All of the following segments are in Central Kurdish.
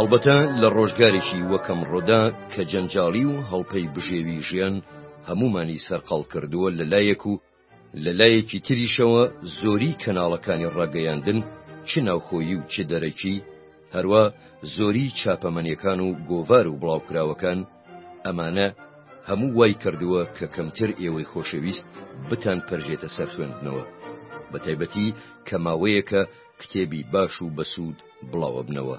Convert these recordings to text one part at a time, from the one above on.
هەڵبەتە لە ڕۆژگارێکی وەکەم ڕۆدا کە جەنجاڵی و هەڵپەی بژێوی ژیان هەمومانی سەرقاڵ کردووە لە لایەک و لە لایەکی تریشەوە زۆری کەناڵەکانی ڕاگەیاندن چ ناوخۆیی و چ دەرەکی، هەروا زۆری چاپەمەنیەکان و گۆڤار و بڵاوکراوەکان، ئەمانە هەموو وای کردووە کە کەمتر ئێوەی خۆشەویست بتان پەرژێتە سەر خوێندنەوە، بەتایبەتی کە ماوەیەکە کتێبی باش و بەسوود بڵاوەبنەوە.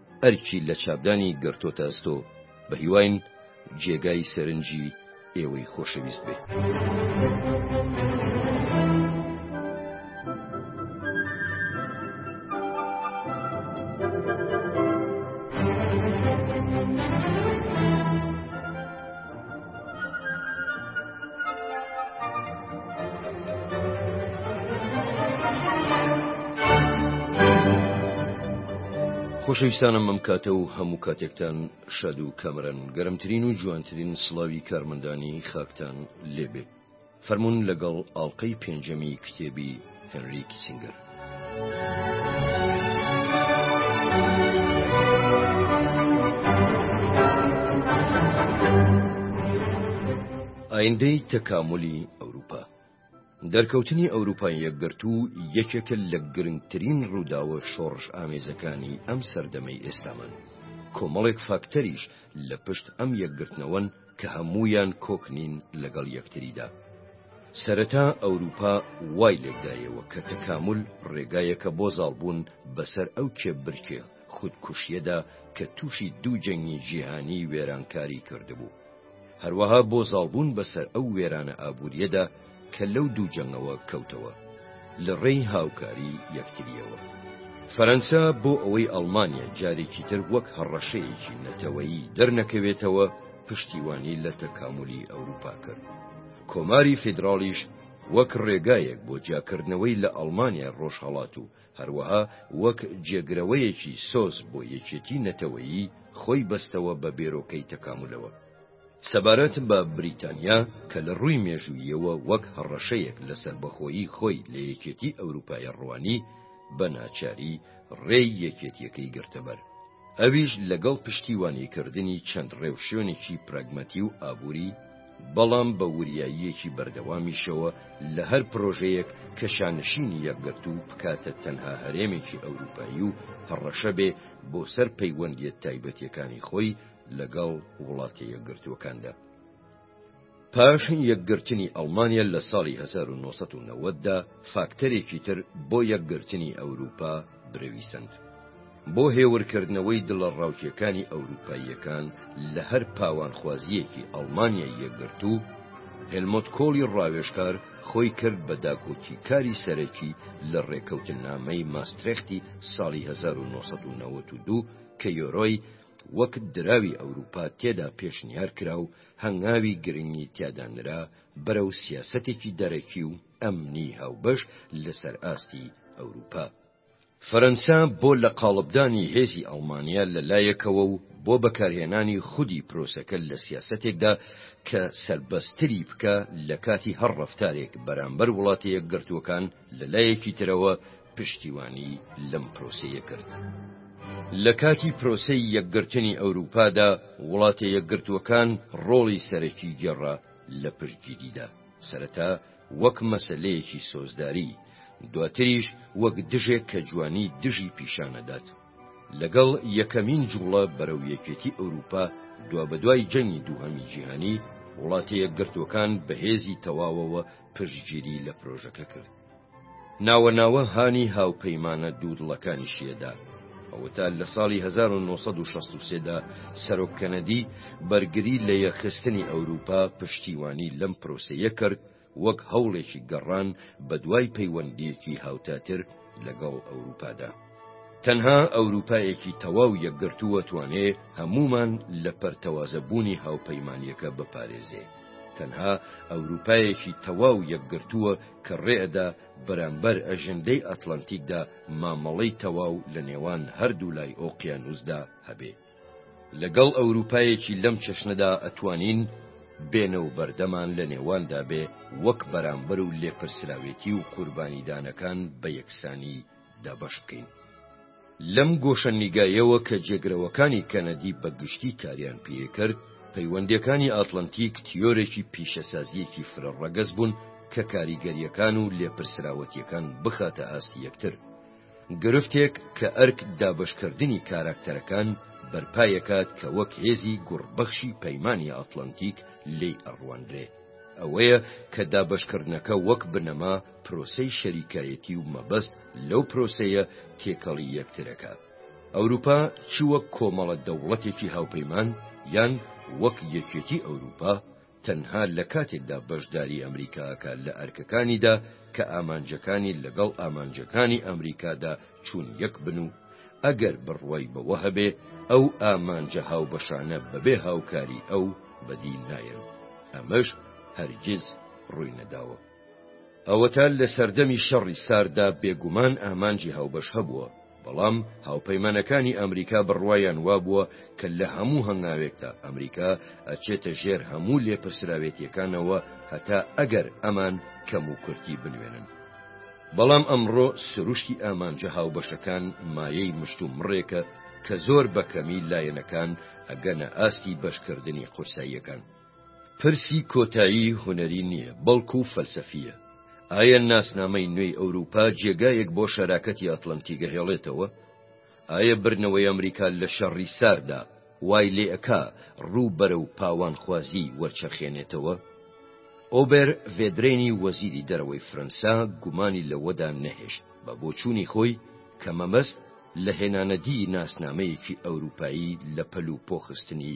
ئەرکی لە چاپدانی گرتۆتە ئەستۆ بە هیواین جێگای سەرنجی ئێوەی خۆشەویست بێ. خۆشەویستانم بەم کاتە و هەموو کاتێکتان شاد و کامران گەرمترین و جوانترین سڵاوی کارمەندانی خاکتان لێبێت فەرموون لەگەڵ ئاڵقەی پێنجەمی کتێبی هێنری کیسینگەر. ئایندەی تەکاملی ئەوروپا دەرکەوتنی ئەوروپای یەکگرتوو یەکێکە لە گرنگترین ڕووداوە شۆڕش ئامێزەکانی ئەم سەردەمەی ئێستامان کۆمەڵێک فاکتەریش لە پشت ئەم یەکگرتنەوەن کە هەموویان کۆک نین لەگەڵ یەکتریدا. سەرەتا ئەوروپا وای لێکدایەوە کە تەکامول ڕێگایەکە بۆ زاڵبوون بەسەر ئەو کێبرکێ خودکوشییەدا کە تووشی دوو جەنگی جیهانیی وێرانکاری کردبوو. هەروەها بۆ زاڵبوون بەسەر ئەو وێرانە ئابوورییەدا کە لەو دوو جەنگەوە کەوتەوە لە ڕێی هاوکاری یەکترییەوە. فەرەنسا بۆ ئەوەی ئەڵمانیا جارێکی تر وەک هەڕەشەیەکی نەتەوەیی دەرنەکەوێتەوە پشتیوانی لە تەکامولی ئەوروپا کرد. کۆماری فیدراڵیش وەک ڕێگایەک بۆ جیاکردنەوەی لە ئەڵمانیای ڕۆژهەڵات و هەروەها وەک جێگرەوەیەکی سۆز بۆ یەکێتی نەتەوەیی خۆی بەستەوە بە بێرۆکەی تەکامولەوە. سەبارەت بە بریتانیا کە لە ڕووی مێژووییەوە وەک هەڕەشەیەک لە سەربەخۆیی خۆی لە یەکێتی ئەوروپایە ڕوانی، بە ناچاری ڕێی یەکێتیەکەی گرتەبەر، ئەویش لەگەڵ پشتیوانی کردنی چەند ڕێوشوێنێکی پراگماتی و ئابووری، بەڵام بە وریاییەکی بەردەوامیشەوە لە هەر پرۆژەیەک کە شانشینی یەکگرتوو بکاتە تەنها هەرێمێکی ئەوروپایی و هەڕەشە بێ بۆ سەر پەیوەندیە تایبەتیەکانی خۆی لەگەڵ وڵاتە یەکگرتووەکاندا. پاش یەکگرتنی ئەڵمانیا لە ساڵی 1990 دا فاکتەرێکی تر بۆ یەکگرتنی ئەوروپا برەوی سەند. بۆ هێورکردنەوەی دڵەڕاوکێکانی ئەوروپاییەکان لە هەر پاوانخوازییەکی ئەڵمانیای یەکگرتوو، هێلمۆت کۆڵی ڕاوێژکار خۆی کرد بە داکۆکیکاری سەرەکی لە ڕێککەوتننامەی ماسترێختی ساڵی 1992 کە یۆرۆی وەک دراوی ئەوروپا تێدا پێشنیار کرا و هەنگاوی گرنگی تیادا نرا بەرەو سیاسەتێکی دەرەکی و ئەمنی هاوبەش لەسەر ئاستی ئەوروپا. فەرەنسا بۆ لە قاڵبدانی هێزی ئەڵمانیا لە لایەکەوە و بۆ بەکارهێنانی خودی پرۆسەکە لە سیاسەتێکدا کە سەربەستری بکا لە کاتی هەر ڕەفتارێک بەرامبەر وڵاتە یەکگرتووەکان لە لایەکی ترەوە پشتیوانی لەم پرۆسەیە کرد. لە کاتی پرۆسەی یەکگرتنی ئەوروپادا وڵاتە یەکگرتووەکان ڕۆڵی سەرەکی گێڕا لە پشتگیریدا، سەرەتا وەک مەسەلەیەکی سۆزداری، دواتریش وەک دژێک کە جوانی دژی پیشان ئەدات. لەگەڵ یەکەمین جوڵە بەرەو یەکێتی ئەوروپا دوابەدوای جەنگی دووهەمی جیهانی، وڵاتە یەکگرتووەکان بە هێزی تەواوەوە پشتگیری لە پرۆژەکە کرد. ناوە ناوە هانی هاوپەیمانە دوو دڵەکانیشیەدا. ئەوەتا لە ساڵی 1963دا سەرۆک کەنەدی بەرگری لە یەخستنی ئەوروپا پشتیوانی لەم پرۆسەیە کرد وەک هەوڵێکی گەڕان بە دوای پەیوەندیەکی هاوتاتر لەگەڵ ئەوروپادا. تەنها ئەوروپایەکی تەواو یەکگرتوو ئەتوانێ هەموومان لە پەرتەوازەبوونی هاوپەیمانیەکە بپارێزێ. تەنها ئەوروپایەکی تەواو یەکگرتووە کە ڕێئەدا بەرامبەر ئەژندەی ئەتلەنتیکدا مامەڵەی تەواو لە نێوان هەردوو لای ئۆقیانووسدا هەبێ. لەگەڵ ئەوروپایەکی لەم چەشنەدا ئەتوانین بێنە و بەردەمان لە نێواندا بێ وەک بەرامبەر و لێپرسراوێتی و قوربانیدانەکان بە یەکسانی دابەش بکەین. لەم گۆشە نیگایەوە کە جێگرەوەکانی کەنەدی بە گشتی کاریان پێکرد، پەیوەندییەکانی ئاتلەنتیک تیۆرێکی پیشەسازییەکی فرە ڕەگەز بوون کە کاریگەرییەکان و لێپرسراوەتییەکان بخاتە ئاستی یەکتر. گرفتێک کە ئەرک دابەشکردنی کاراکتەرەکان بەرپایەکات کە وەک هێزی گوڕ بەخشی پەیمانی ئاتلەنتیک لێی ئەڕوانرێ ئەوەیە کە دابەشکردنەکە وەک بنەما پرۆسەی شەریکایەتی و مەبەست لەو پرۆسەیە تێکەڵی یەکترەکە. ئەوروپا چ وەک کۆمەڵە دەوڵەتێکی هاوپەیمان یان وەک یەکێتی ئەوروپا تەنها لە کاتێکدا بەشداری ئەمریکا ئەکا لە ئەرکەکانیدا کە ئامانجەکانی لەگەڵ ئامانجەکانی ئەمریکادا چوون یەک بن و ئەگەر بڕوای بەوە هەبێ ئەو ئامانجە هاوبەشانە بەبێ هاوکاری ئەو بەدی نایەن. ئەمەش هەرگیز ڕووی نەداوە. ئەوەتا لە سەردەمی شەڕی سارددا بێگومان ئامانجی هاوبەش هەبووە، بەڵام هاوپەیمانەکانی ئەمریکا بڕوایان وابووە کە لە هەموو هەنگاوێکدا ئەمریکا ئەچێتە ژێر هەموو لێپرسراوێتییەکانەوە هەتا ئەگەر ئەمان کەموکورتی بنوێنن. بەڵام ئەمڕۆ سروشتی ئامانجە هاوبەشەکان مایەی مشتومڕێکە کە زۆر بە کەمی لایەنەکان ئەگەنە ئاستی بەشکردنی قورساییەکان. پرسی کۆتایی هونەری نییە، بەڵکو فەلسەفییە. ئایا ناسنامەی نوێی ئەوروپا جێگایەک بۆ شەراکەتی ئەتڵەنتی گەهێڵێتەوە؟ ئایا برنەوەی ئەمریکا لە شەڕی سارددا وای لێئەکا ڕوو بەرەو پاوانخوازی وەرچەرخێنێتەوە؟ ئۆبێر ڤێدرێنی وەزیری دەرەوەی فرەنسا گومانی لەوەدا نەهێشت بە بۆچوونی خۆی کە مەبەست لە هێنانەدیی ناسنامەیەکی ئەوروپایی لە پەلوپۆخستنی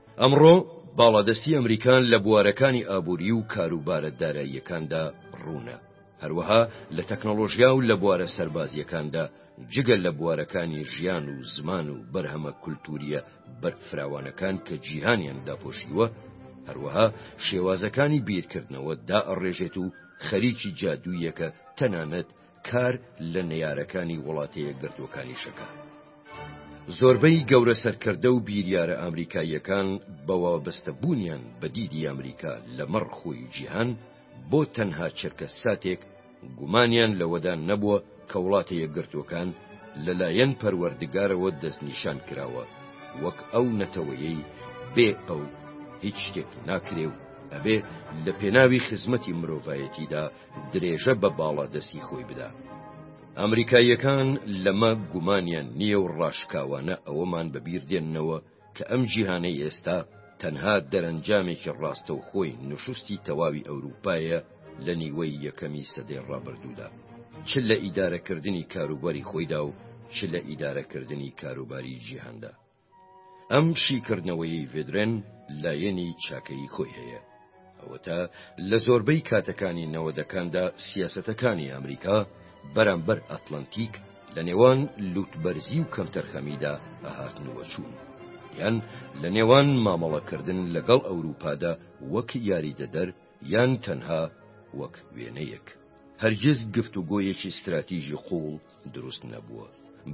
ئەمڕۆ باڵادەستی ئەمریکا لە بوارەکانی ئابووری و کاروبارە داراییەکاندا ڕوونە، هەروەها لە تەکنەڵۆژیا و لە بوارە سەربازییەکاندا، جگە لە بوارەکانی ژیان و زمان و بەرهەمە کولتوورییە بەرفراوانەکان کە جیهانیان داپۆشیوە، هەروەها شێوازەکانی بیرکردنەوە دائەڕێژێت و خەریکی جادوویەکە تەنانەت کار لە نەیارەکانی وڵاتەیەکگرتووەکانیشەکە. زۆربەی گەورە سەرکردە و بیریارە ئامریکاییەکان بە وابەستە بوونیان بە دیدی ئامریکا لە مەڕ خۆی و جیهان بۆ تەنها چرکە ساتێک گومانیان لەوەدا نەبووە کە وڵاتەیەکگرتووەکان لە لایەن پەروەردگارەوە دەستنیشان کراوە وەک ئەو نەتەوەیەی بێ ئەو هیچ شتێک ناکرێ و ئەبێ لە پێناوی خزمەتی مرۆڤایەتیدا درێژە بە باڵادەستی خۆی بدا. ئەمریکاییەکان لەمە گومانیان نییە و ڕاشکاوانە ئەوەمان بەبیر دێننەوە کە ئەم جیهانەی ئێستا تەنها دەرەنجامێکی ڕاستەوخۆی نوشوستی تەواوی ئەوروپایە لە نیوەی یەکەمی سەدەی ڕابردوودا، چ لە ئیدارەکردنی کاروباری خۆیدا و چ لە ئیدارەکردنی کاروباری جیهاندا. ئەم شیکردنەوەیەی ڤێدرێن لایەنی چاکەیی خۆی هەیە، ئەوەتا لە زۆربەی کاتەکانی نەوەدەکاندا سیاسەتەکانی ئەمریکا بەرامبەر ئەتلەنتیک لە نێوان لووتبەرزی و کەمتەرخەمیدا هاتنووەچوون، یان لە نێوان مامەڵەکردن لەگەڵ ئەوروپادا وەک یاریدەدەر یان تەنها وەک وێنەیەک، هەرگیز گفتوگۆیەکی ستراتیژی قووڵ دروست نەبووە.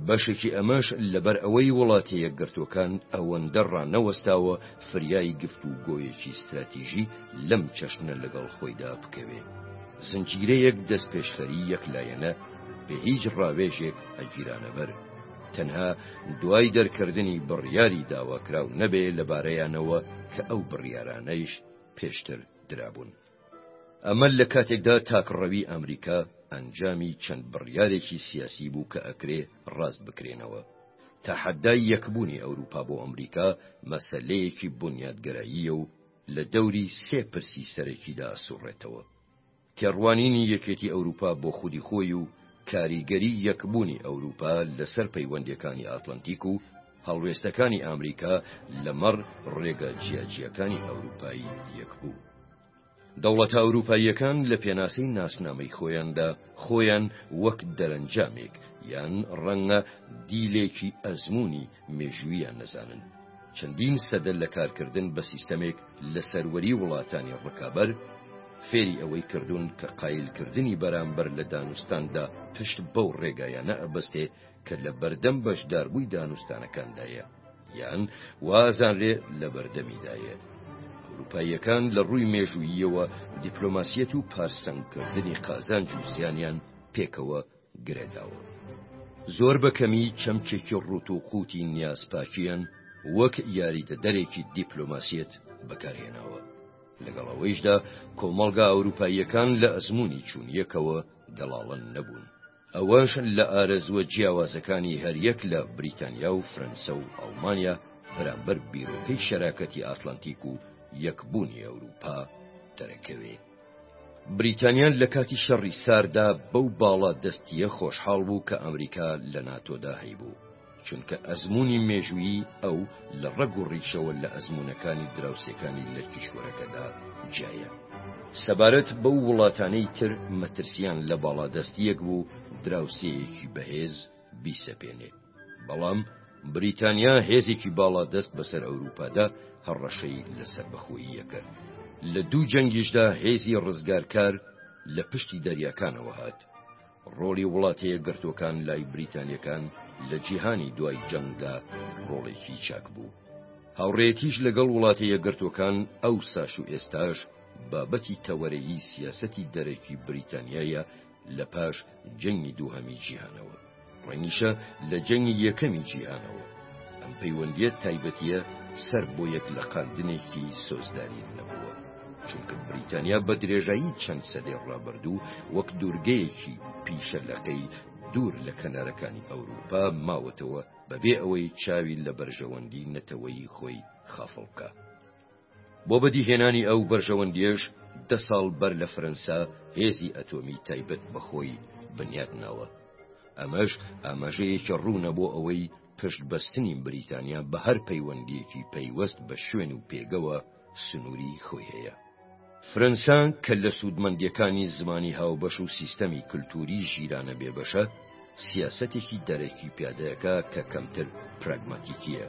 بەشێکی ئەمەش لەبەر ئەوەی وڵاتە یەکگرتووەکان ئەوەندە ڕانەوەستاوە فریای گفت و گۆیەکی ستراتیژی لەم چەشنە لەگەڵ خۆیدا بکەوێ. زنجیرەیەک دەستپێشخەری یەک لایەنە بێ هیچ ڕاوێژێک ئەگیرانە بەر. تەنها دوای دەرکردنی بڕیاری داواکراو نەبێ لەبارەیانەوە کە ئەو بڕیارانەیش پێشتر درابوون. ئەمە لە کاتێکدا تاکڕەوی ئەمریکا ئەنجامی چەند بڕیارێکی سیاسی بوو کە ئەکرێ ڕاست بکرێنەوە. تەحەدای یەکبوونی ئەوروپا بۆ ئەمریکا مەسەلەیەکی بونیادگەراییە و لە دەوری سێ پرسی سەرەکیدا ئەسوڕێتەوە، تێڕوانینی یەکێتی ئەوروپا بۆ خودی خۆی و کاریگەری یەکبوونی ئەوروپا لەسەر پەیوەندیەکانی ئاتلەنتیک و هەڵوێستەکانی ئامریکا لەمەڕ ڕێگە جیاجیاکانی ئەوروپایی یەک بوو. دەوڵەتە ئەوروپاییەکان لە پێناسەی ناسنامەی خۆیاندا خۆیان وەک دەرەنجامێک یان ڕەنگە دیلێکی ئەزموونی مێژووییان نەزانن. چەندین سەدە لە کارکردن بە سیستەمێک لە سەروەری وڵاتانی ڕکابەر، فێری ئەوەی کردوون کە قایلکردنی بەرامبەر لە دانوستاندا پشت بەو ڕێگایانە ئەبەستێ کە لە بەردەم بەشداربووی دانوستانەکاندایە یان وازانرێ لە بەردەمیدایە ئەوروپاییەکان لە ڕووی مێژووییەوە دیپلۆماسیەت و پارسەنگکردنی قازانج و زیانیان پێکەوە گرێداوە زۆر بەکەمی چەمکێکی ڕوت و قوتی نیازپاکیان وەک یاریدەدەرێکی دیپلۆماسیەت بەکارهێناوە لەگەڵ ئەوەیشدا کۆمەڵگا ئەوروپاییەکان لە ئەزمموی چوونیەکەوە گەڵاڵن نەبوون ئەوەش لە ئارەزووە جیاوازەکانی هەریەک لە بریتانیا و فرەنسا و ئەڵمانیا بەرامبەر بیرۆکەی شەراکەتی ئاتلانتیک و یەکبوونی ئەوروپا دەرەکەوێ. بریتانیا لە کاتی شەڕی سارددا بەو باڵا دەستییە خۆشحاڵ بوو کە ئەمریکا لە ناتۆدا هەیبوو. چونکە ئەزموونی مێژوویی ئەو لە ڕەگ و ڕیشەوە لە ئەزموونەکانی دراوسێکانی لە کیشوەرەکەدا جیایە. سەبارەت بەو وڵاتانەی تر مەترسیان لە باڵادەستییەک بۆ دراوسێیەکی بەهێز بیسەپێنێ، بەڵام بریتانیا هێزێکی باڵادەست بەسەر ئەوروپادا هەڕەشەی لە سەربەخۆییە کرد. لە دوو جەنگیشدا هێزی ڕزگارکار لە پشتی دەریاکانەوە هات. ڕۆڵی وڵاتەیەکگرتووەکان لای بریتانییەکان لە جیهانی دوای جەنگدا ڕۆڵێکی چاک بوو. هاوڕێیەتیش لەگەڵ وڵاتە یەکگرتووەکان ئەوساش و ئێستاش بابەتی تەوەرەیی سیاسەتی دەرەکی بریتانیایە لە پاش جەنگی دووهەمی جیهانەوە، ڕەنگیشە لە جەنگی یەکەمی جیهانەوە. ئەم پەیوەندیە تایبەتیە سەر بۆ یەک لەقاندنێکی سۆزدارین نەبووە، چونکە بریتانیا بە درێژایی چەند سەدەی ڕابردوو وەک دوورگەیەکی پیشە لەقەی دوور لە کەنارەکانی ئەوروپا ماوەتەوە بەبێ ئەوەی چاوی لە بەرژەوەندی نەتەوەیی خۆی خافڵ بکا. بۆ بەدیهێنانی ئەو بەرژەوەندییەش دە ساڵ بەر لە فەرەنسا هێزی ئەتۆمی تایبەت بە خۆی بنیات ناوە. ئەمەش ئاماژەیەکی ڕوونە بۆ ئەوەی پشتبەستنی بریتانیا بە هەر پەیوەندییەکی پەیوەست بە شوێن و پێگەوە سنووری خۆی هەیە. فرەنسا کە لە سوودمەندییەکانی زمانی هاوبەش و سیستەمی کلتووری ژیرانە بێبەشە، سیاسەتێکی دەرەکی پیادەکا کە کەمتر پراگماتیکییە.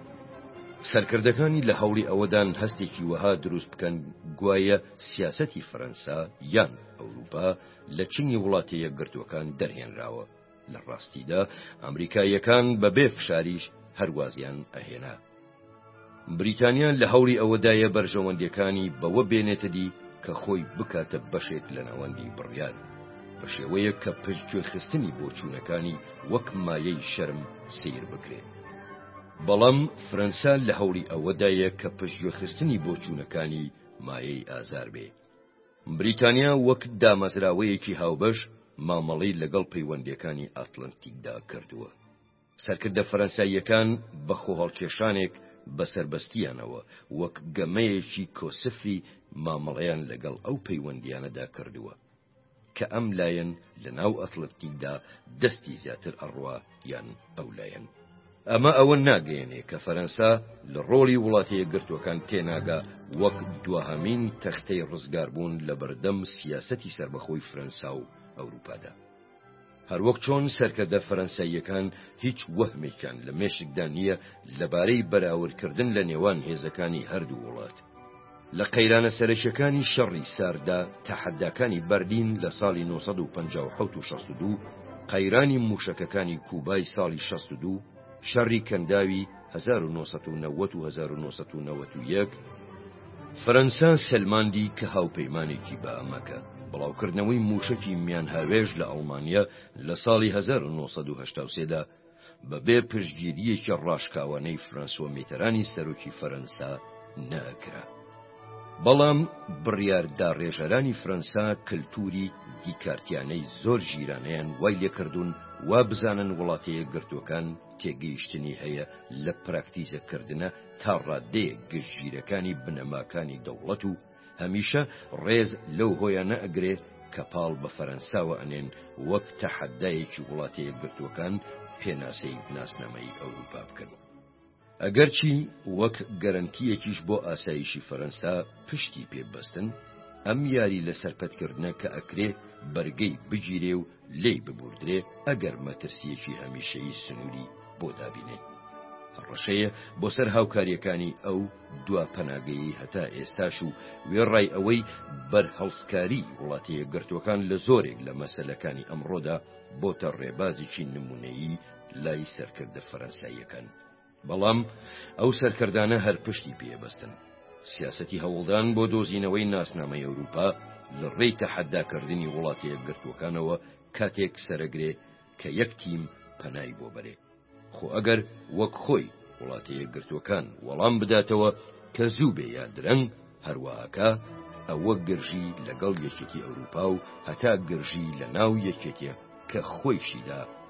سەرکردەکانی لە هەوڵی ئەوەدان هەستێکی وەها دروست بکەن گوایە سیاسەتی فرەنسا یان ئەوروپا لە چنگی وڵاتە یەکگرتووەکان دەرهێنراوە. لە ڕاستیدا ئەمریکاییەکان بە بێ فشاریش هەروازیان ئەهێنا بریتانیا لە هەوری ئەوەدایە بەرژەوەندەکانی بەوە بێنێتەدی کە خۆی بکاتە بەشێک لە ناوەندی بڕیار بە شێوەیە کە پشتگوێخستنی بۆچوونەکانی وەک مایەی شەرم سیر بکرێت بەڵام فرەنسا لە هەوری ئەوەدایە کە پشتگوێخستنی بۆچوونەکانی مایەی ئازار بێ بریتانیا وەک دامەزراوەیەکی هاوبەش مامەڵەی لەگەڵ پەیوەندییەکانی ئاتلەنتیکدا کردووە. سەرکردە فەرەنساییەکان بە خۆهەڵکێشانێک بە سەربەستییانەوە وەک گەمەیەکی کۆسفی مامەڵەیان لەگەڵ ئەو پەیوەندییانەدا کردووە کە ئەم لایەن لەناو ئاتلەنتیکدا دەستی زیاتر ئەڕوا یان ئەو لایەن. ئەمە ئەوە ناگەیەنێ کە فەرەنسا لە ڕۆڵی وڵاتە یەکگرتووەکان تێناگا وەک دواهەمین تەختەی ڕزگاربوون لە بەردەم سیاسەتی سەربەخۆی فرەنسا و ئەوروپادا. هەروەک چۆن سەرکردە فەرەنساییەکان هیچ وەهمێکیان لە مێشکدا نییە لەبارەی بەراوردکردن لە نێوان هێزەکانی هەردوو وڵات. لە قەیرانە سەرەکییەکانی شەڕی سارددا، تەحەداکانی بەرلین لە ساڵی نۆ سەد و پەنجا و حەوت و شەست و دوو، قەیرانی مووشەکەکانی کووبای ساڵی شەست و دوو، شەڕی کەنداوی هەزار و نۆ سەد و نەوەد و هەزار و نۆ سەد و نەوەد و یەک، فەرەنسا سەلماندی کە هاوپەیمانێکی بە ئەمەکە، بڵاوکردنەوەی مووشەکی میانهاوێژ لە ئەڵمانیا لە ساڵی هەزار و نۆ سەد و هەشتا و سێ دا، بەبێ پشتگیرییەکی ڕاشکاوانەی فرانسۆ میتەرانی سەرۆکی فەرەنسا نەئەکرا. بەڵام بڕیار داڕێژەرانی فرەنسا کەلتووری دیکارتیانەی زۆر ژیرانەیان وای لێکردوون وا بزانن وڵاتە یەکگرتووەکان تێگەیشتنی هەیە لە پراکتیزە کردنە تا ڕادەیەک گشت ژیرەکانی بنەماکانی دەوڵەت و هەمیشە ڕێز لەو هۆیانە ئەگرێ کە پاڵ بە فەرەنساوە ئەنێن وەک تەحەدایەکی وڵاتە یەکگرتووەکان پێناسەی ناسنامەیی ئەوروپا بکەن. ئەگەرچی وەک گەرەنتییەکیش بۆ ئاسایشی فەرەنسا پشتی پێ ببەستن، ئەم یاری لەسەر پەتکردنە کە ئەکرێ بەرگەی بگیرێ و لێی ببوردرێ ئەگەر مەترسییەکی هەمیشەیی سنووری بۆ دابینێ. هەڕەشەیە بۆ سەر هاوکارییەکانی ئەو دوا پەناگەیەی هەتا ئێستاش و وێڕای ئەوەی بەرهەڵستکاریی وڵاتە یەکگرتووەکان لە زۆرێک لە مەسەلەکانی ئەمڕۆدا بۆتە ڕێبازێکی نموونەیی لای سەرکردە فەرەنساییەکان. بەڵام ئەو سەرکەردانە هەر پشتی پێ بەستن. سیاسەتی هەوڵدان بۆ دۆزینەوەی ناسنامەی ئەوروپا لە ڕێی تەحەداکردنی وڵاتە یەکگرتووەکانەوە کاتێک سەرەگرێ کە یەک تیم پەنای بۆ بەرێ. خۆ ئەگەر وەک خۆی وڵاتە یەکگرتووەکان وەڵام بداتەوە کە زوو بێ یا درەنگ هەروا ئەکا، ئەوە گرژی لەگەڵ یەکێتی ئەوروپا و هەتا گرژی لە ناو یەکێتێ کە خۆیشیدا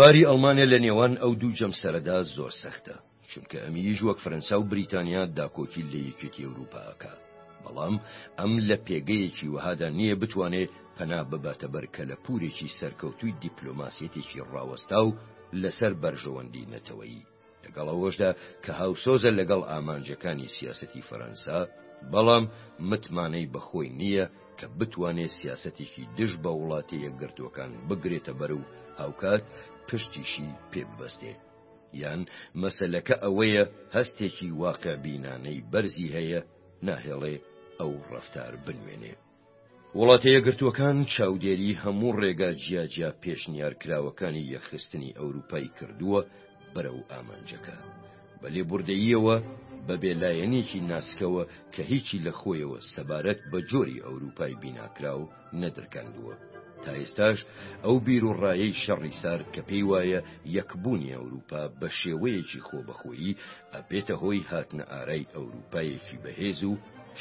باری ئەڵمانیا لە نێوان ئەو دوو جەمسەرەدا زۆر سەختە چونکە ئەمیش وەک فەرەنسا و بریتانیا داکۆکی لە یەکێتی ئەوروپاکە بەڵام ئەم لە پێگەیەکی وەهادا نییە بتوانێ پەنا بباتە بەر کە لە پورێکی سەرکەوتووی دیپلۆماسیەتێکی ڕاوەستا و لەسەر بەرژەوەندی نەتەوەیی لەگەڵ ئەوەشدا کە هاوسۆزە لەگەڵ ئامانجەکانی سیاسەتی فەرەنسا، بەڵام متمانەی بەخۆی نییە کە بتوانێت سیاسەتێکی دژ بە وڵاتە یەکگرتووەکان بگرێتە بەر و هاوکات پشتیشی پێ ببەستێت. یان مەسەلەکە ئەوەیە هەستێکی واقعبینانەی بەرزی هەیە، ناهێڵێ ئەو ڕەفتار بنوێنێ. وڵاتە یەکگرتووەکان چاودێری هەموو ڕێگا جیاجیا پێشنیارکراوەکانی یەکخستنی ئەوروپای کردووە بەرەو ئامانجەکە، بە لێبوردەییەوە، بە بێلایەنێکی ناسکەوە کە هیچی لە خۆیەوە سەبارەت بە جۆری ئەوروپای بیناکراو نەدرکاندووە. تا ئێستاش ئەو بیروڕایەی شەڕی سارد کە پێی وایە یەکبوونی ئەوروپا بە شێوەیەکی خۆبەخۆیی ئەبێتە هۆی هاتنەئارای ئەوروپایەکی بەهێز و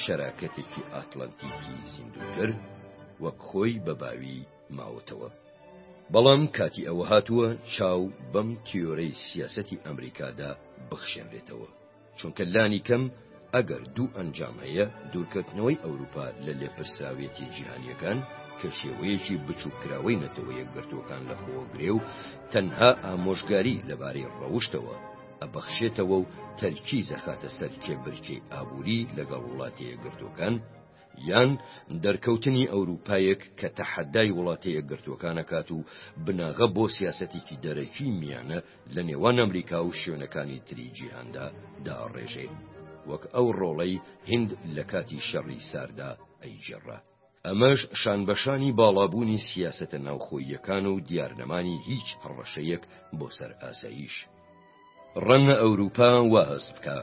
شەراکەتێکی ئاتلەنتیکی زیندووتر وەک خۆی بە باوی ماوەتەوە. بەڵام کاتی ئەوە هاتووە چاو بەم تیۆرەی سیاسەتی ئەمریکادا بخشێنرێتەوە، چونکە لانی کەم ئەگەر دوو ئەنجام هەیە، دوورکەوتنەوەی ئەوروپا لە لێپرسراوێتی جیهانییەکان کە شێوەیەکی بچووککراوەی نەتەوە یەکگرتووەکان لەخۆوەگرێ و تەنها ئامۆژگاری لەبارەی ڕەوشتەوە ئەبەخشێتەوە و تەرکیز ئەخاتە سەر کێبرکێی ئابووری لەگەڵ وڵاتە یەکگرتووەکان، یان دەرکەوتنی ئەوروپایەک کە تەحەدای وڵاتە یەکگرتووەکان ئەکات و بناغە بۆ سیاسەتێکی دەرەکی میانە لە نێوان ئەمریکا و شوێنەکانی تری جیهاندا دائەڕێژێ، وەک ئەو ڕۆڵەی هیند لە کاتی شەڕی ساردا ئەیگێڕا. ئەمەش شانبەشانی باڵابوونی سیاسەتە ناوخۆییەکان و دیارنەمانی هیچ هەڕەشەیەک بۆ سەر ئاسایش. ڕەنگە ئەوروپا وا هەست بکا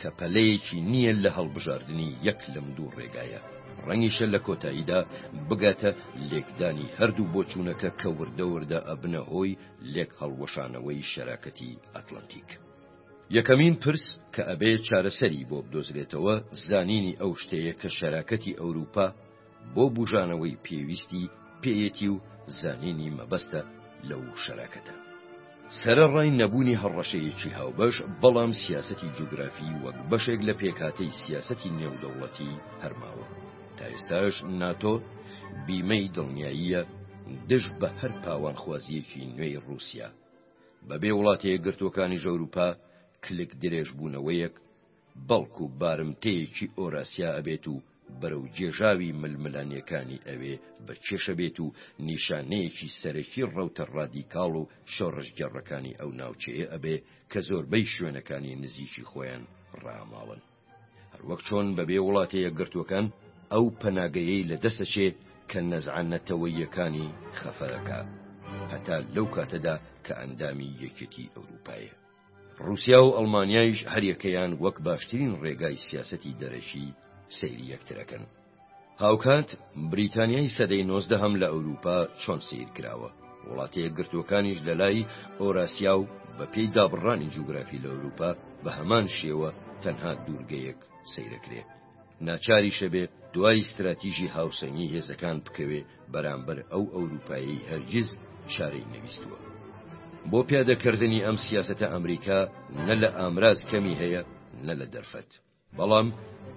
کە پەلەیەکی نییە لە هەڵبژاردنی یەک لەم دوو ڕێگایە، ڕەنگیشە لە کۆتاییدا بگاتە لێکدانی هەردوو بۆچوونەکە کە وردە وردە ئەبنە هۆی لێک هەڵوەشانەوەی شەراکەتی ئەتڵەنتیک. یەکەمین پرس کە ئەبێ چارەسەری بۆ بدۆزرێتەوە زانینی ئەو شتەیە کە شەراکەتی ئەوروپا بۆ بوژانەوەی پێویستی پێیەتی و زانینی مەبەستە لەو شەراکەتە. سەرەڕای نەبوونی هەڕەشەیەکی هاوبەش بەڵام سیاسەتی جوگرافی وەک بەشێک لە پێکهاتەی سیاسەتی نێودەوڵەتی هەر ماوە. تا ئێستاش ناتۆ بیمەی دڵنیاییە دژ بە هەر پاوانخوازییەکی نوێی ڕووسیا بەبێ وڵاتە یەکگرتووەکانیش ئەوروپا کلک درێژبوونەوەیەک بەڵکو بارمتەیەکی ئۆراسیا ئەبێت و بەرەو گێژاوی ململانێکانی ئەوێ بە کێشە بێت و نیشانەیەکی سەرەکی ڕەوتە ڕادیکاڵ و شۆڕشگێڕەکانی ئەو ناوچەیە ئەبێ کە زۆربەی شوێنەکانی نزیکی خۆیان ڕاماڵن. هەروەک چۆن بەبێ وڵاتە یەکگرتووەکان ئەو پەناگەیەی لە دەسەچێ کە نەزعە نەتەوەیەکانی خەفەکە هەتا لەو کاتەدا کە ئەندامی یەکێتی ئەوروپایە رووسیا و ئەڵمانیایش هەریەکەیان وەک باشترین ڕێگای سیاسەتی دەرەکی سەیری یەکترەکەن هاوکات بریتانیای سەدەی نۆزدەهەم لە ئەوروپا چۆن سەیر کراوە؟ وڵاتە یەکگرتووەکانیش لە لای ئۆراسیا و بە پێی دابڕانی جوگرافی لە ئەوروپا بە هەمان شێوە تەنها دوورگەیەک سەیرەکرێ. ناچاریشە بێ دوای ستراتیژی هاوسەنگی هێزەکان بکەوێ بەرامبەر ئەو ئەوروپایەی هەرگیز چارەی نەویستووە. بۆ پیادە کردنی ئەم سیاسەتە ئەمریکا نە لە ئامراز کەمی هەیە نە لە دەرفەت. بەڵام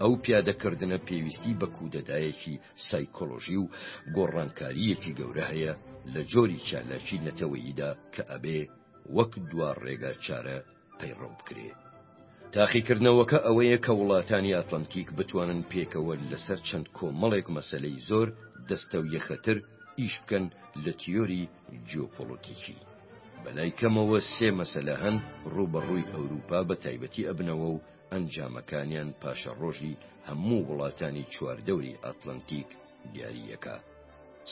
ئەو پیادەکردنە پێویستی بە کودەتایەکی سایکۆلۆژی و گۆڕانکارییەکی گەورە هەیە لە جۆری چالاکی نەتەوەییدا کە ئەبێ وەک دوا ڕێگا چارە پەیڕەو بکرێ. تاقیکردنەوەکە ئەوەیە کە وڵاتانی ئاتلەنتیک بتوانن پێکەوە لەسەر چەند کۆمەڵێک مەسەلەی زۆر دەستەویەخەتر ئیش بکەن لە تیۆری جیۆپۆڵۆتیکی. بەلای کەمەوە سێ مەسەلە هەن ڕووبەڕووی ئەوروپا بە تایبەتی ئەبنەوە و، ئەنجامەکانیان پاشەڕۆژی هەموو وڵاتانی چواردەوری ئاتلەنتیک دیاری یەکا.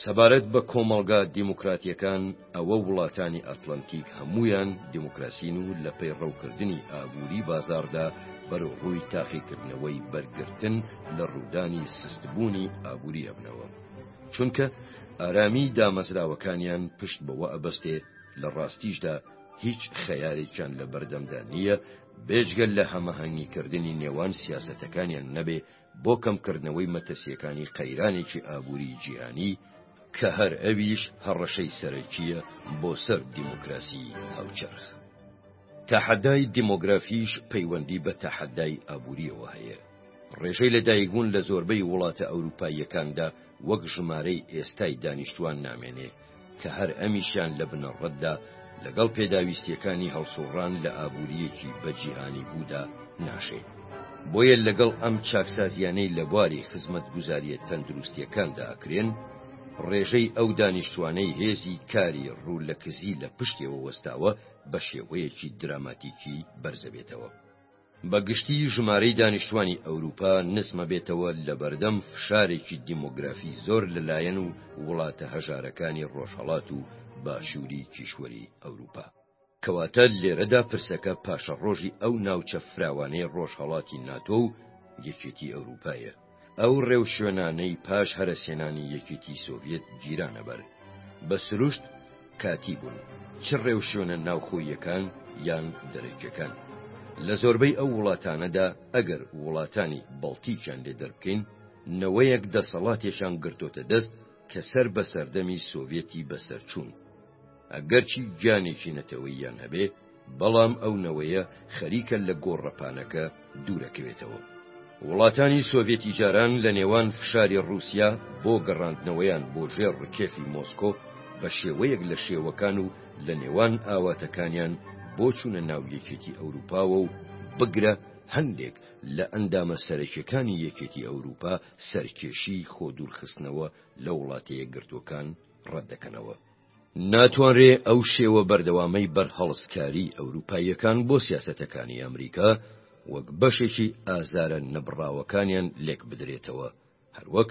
سەبارەت بە کۆمەڵگا دیموکراتیەکان ئەوە وڵاتانی ئاتلەنتیک هەموویان دیموکراسین و لە پەیڕەوکردنی ئابووری بازاڕدا بەرەو ڕووی تاقیکردنەوەی بەرگرتن لە ڕوودانی سستبوونی ئابووری ئەبنەوە چونکە ئارامی دامەزراوەکانیان پشت بەوە ئەبەستێ لە ڕاستیشدا هیچ خەیارێکیان لە بەردەمدا نییە بێجگە لە هەمەهەنگیکردنی نێوان سیاسەتەکانیان نەبێ بۆ کەمکردنەوەی مەترسییەکانی قەیرانێکی ئابووریی جیهانی کە هەر ئەویش هەڕەشەی سەرەکییە بۆ سەر دیموکراسیی هاوچەرخ. تەحەدای دیمۆگرافییش پەیوەندی بە تەحەدای ئابوورییەوە هەیە. ڕێژەی لەدایکبوون لە زۆربەی وڵاتە ئەورووپاییەکاندا وەک ژمارەی ئێستای دانیشتووان نامێنێ، کە هەر ئەمیشیان لە بنەڕەتدا لەگەڵ پێداویستییەکانی هەڵسووڕان لە ئابوورییەکی بەجیهانیبوودا ناژێ. بۆیە لەگەڵ ئەم چاکسازییانەی لە بواری خزمەتگوزارییە تەندروستییەکاندا ئەکرێن، ڕێژەی ئەو دانیشتووانەی هێزی کاری ڕوو لە کزی لە پشتێوە وەستاوە بە شێوەیەکی دراماتیکی بەرزەبێتەوە. بە گشتی ژمارەی دانیشتوانی ئەوروپا نزمە بێتەوە لەبەردەم فشارێکی دیمۆگرافی زۆر لەلایەن و وڵاتە هەژارەکانی ڕۆژهەڵات و باشوری کیشوەری ئەوروپا. کەواتە لێرەدا پرسەکە پاشەڕۆژی ئەو ناوچە فراوانەی ڕۆژهەڵاتی ناتۆ و یەکێتی ئەوروپایە. ئەو ڕێوشوێنانەی پاش هەرەسهێنانی یەکێتی سۆڤیەت گیرانە بەر، بە سروشت کاتی بوون، چ ڕێوشوێنە ناوخۆییەکان یان دەرەکییەکان. لە زۆربەی ئەو وڵاتانەدا ئەگەر وڵاتانی بەڵتیکیان لێ دەربکەین، نەوەیەک دەسەڵاتێکیان گرتۆتە دەست کە سەر بە سەردەمی سۆڤیەتی بەسەرچوون. ئەگەرچی گیانێکی نەتەوەییان هەبێ بەڵام ئەو نەوەیە خەریکە لە گۆڕەپانەکە دوورەکەوێتەوە. وڵاتانی سۆڤێتی جاران لە نێوان فشاری ڕووسیا بۆ گەڕاندنەوەیان بۆ ژێر ڕکێفی مۆسکۆ بە شێوەیەک لە شێوەکان و لە نێوان ئاواتەکانیان بۆ چوونە ناو یەکێتی ئەوروپاوە و بگرە هەندێک لە ئەندامە سەرەکیەکانی یەکێتی ئەوروپا سەرکێشیی خۆدوورخستنەوە لە وڵاتە یەکگرتووەکان ڕەتدەکەنەوە. ناتوانرێ ئەو شێوە بەردەوامەی بەرهەڵستکاریی ئەورووپاییەکان بۆ سیاسەتەکانی ئامریکا وەک بەشێکی ئازارە نەبڕاوەکانیان لێک بدرێتەوە، هەروەک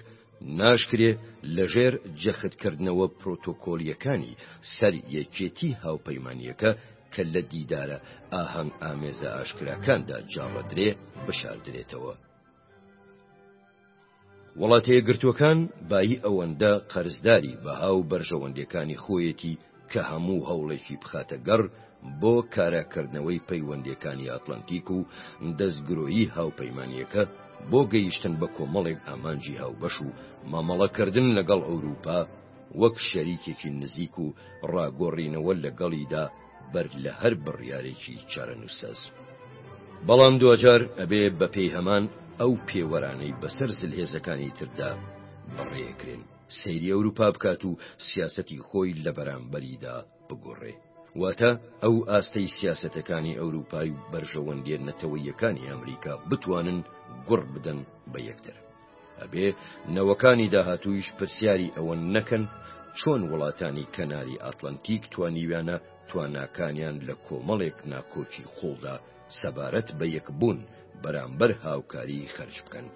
ناشکرێ لەژێر جەختکردنەوە پرۆتۆکۆلییەکانی سەر یەکێتی هاوپەیمانییەکە کە لە دیدارە ئاهەنگئامێزە ئاشکراکاندا جاڕدرێ، بشاردرێتەوە. وڵاتە یەکگرتووەکان بایی ئەوەندە قەرزداری بەها و بەرژەوەندیەکانی خۆیەتی کە هەموو هەوڵێکی بخاتە گەڕ بۆ کاراکردنەوەی پەیوەندیەکانی ئاتلانتیک و دەستگرۆیی هاوپەیمانیەکە بۆ گەیشتن بە کۆمەڵێک ئامانجی هاوبەش و مامەڵەکردن لەگەڵ ئەوروپا وەک شەریکێکی نزیک و ڕاگۆڕینەوە لەگەڵیدا بەر لە هەر بڕیارێکی چارەنووسساز. بەڵام دواجار ئەبێ بەپێی هەمان ئەو پێوەرانەی بەسەر زلهێزەکانی تردا بەڕێکرێن سەیری ئەوروپا بکات و سیاسەتی خۆی لە بەرامبەریدا بگۆڕێ. واتە ئەو ئاستەی سیاسەتەکانی ئەوروپای و بەرژەوەندێن نەتەوەیەکانی ئەمریکا بتوانن گوڕ بدەن بە یەکتر. ئەبێ نەوەکانی داهاتوویش پرسیاری ئەوەن نەکەن چۆن وڵاتانی کەناری ئاتلەنتیک توانیویانە تواناکانیان لە کۆمەڵێک ناکۆکی قوڵدا سەبارەت بە یەکبوون بەرامبەر هاوکاری خەرج بکەن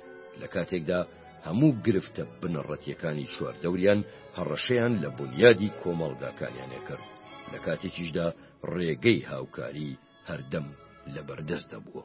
لە کاتێکدا هەموو گرفتە بنەڕەتیەکانی چواردەوریان هەڕەشەیان لە بنیادی کۆمەڵگاکانیانە کرد لە کاتێکیشدا ڕێگەی هاوکاری هەردەم لە بەردەست دەبووە.